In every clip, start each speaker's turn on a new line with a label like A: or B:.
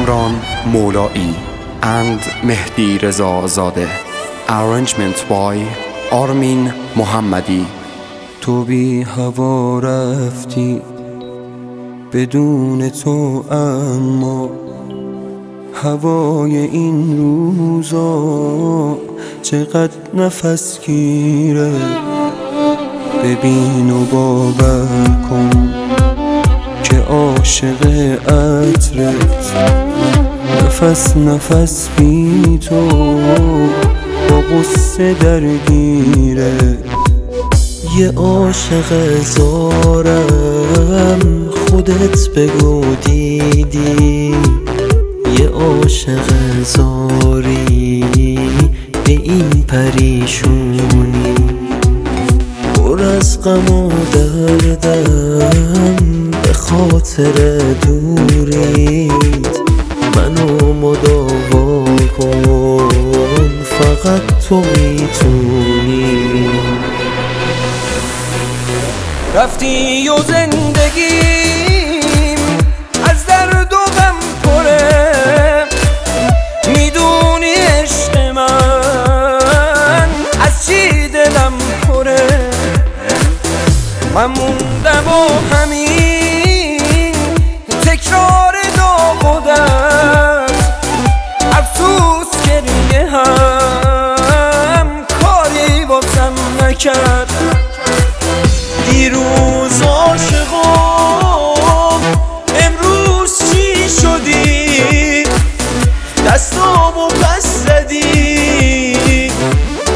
A: Kamran Molai and Mehdi Reza Zade. Arrangement by Armin Mohammadi.
B: تو بی هوا رفتی بدون تو اما هوای این روزا چقدر نفس گیره ببین و باور کن عاشق عطرت. نفس نفس بی تو با قصه درگیره. یه عاشق زارم خودت بگو دیدی. یه عاشق زاری به این پریشونی. پر از غم و دردم خاطر دورید. منو مداوا کن. فقط تو می‌تونی.
C: رفتی و زندگیم از درد و غم پره. می‌دونی عشق من از چی دلم پره. من موندم و همین نکرد دیروز عاشقم امروز چی شدی؟ دستامو پس زدی.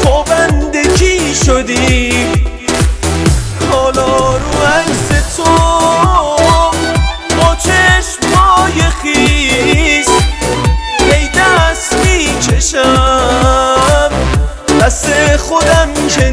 C: پابند کی شدی؟ حالا رو عکس تو با چشمای خیس. ای دست می‌کشم. دست خودم که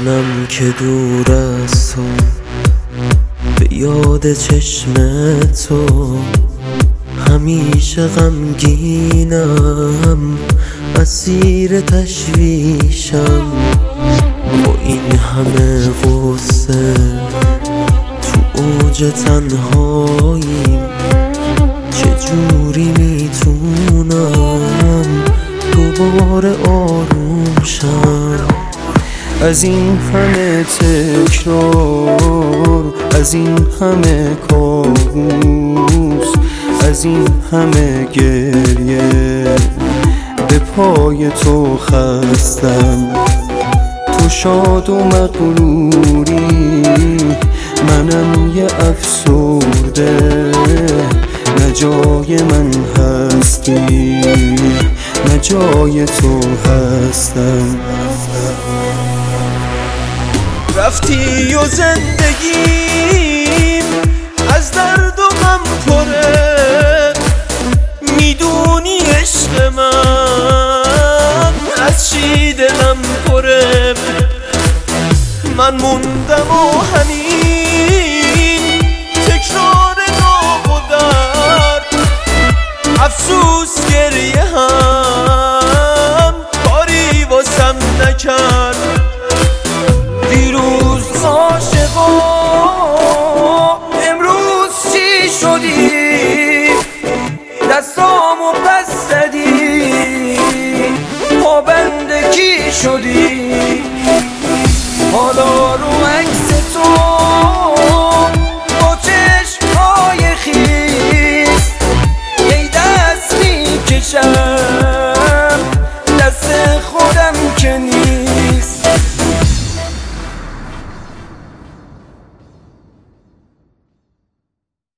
B: منم که دور از تو. به یاد چشم تو. همیشه غمگینم. اسیر تشویشم. با این همه غصه تو اوج تنهاییم. چجوری می‌تونم دوباره آروم شم؟ از این همه تکرار از این همه کابوس از این همه گریه به پای تو خستم. تو شاد و مقروری منم یه افسرده نه جای من هستی نه جای تو هستم.
C: رفتی و زندگیم از درد و غم پره. می‌دونی عشق من از چی دلم پره. من موندم و همین شدی؟ حالا رو عکس تو با چشمهای خیز یه دست می‌کشم دست خودم کنی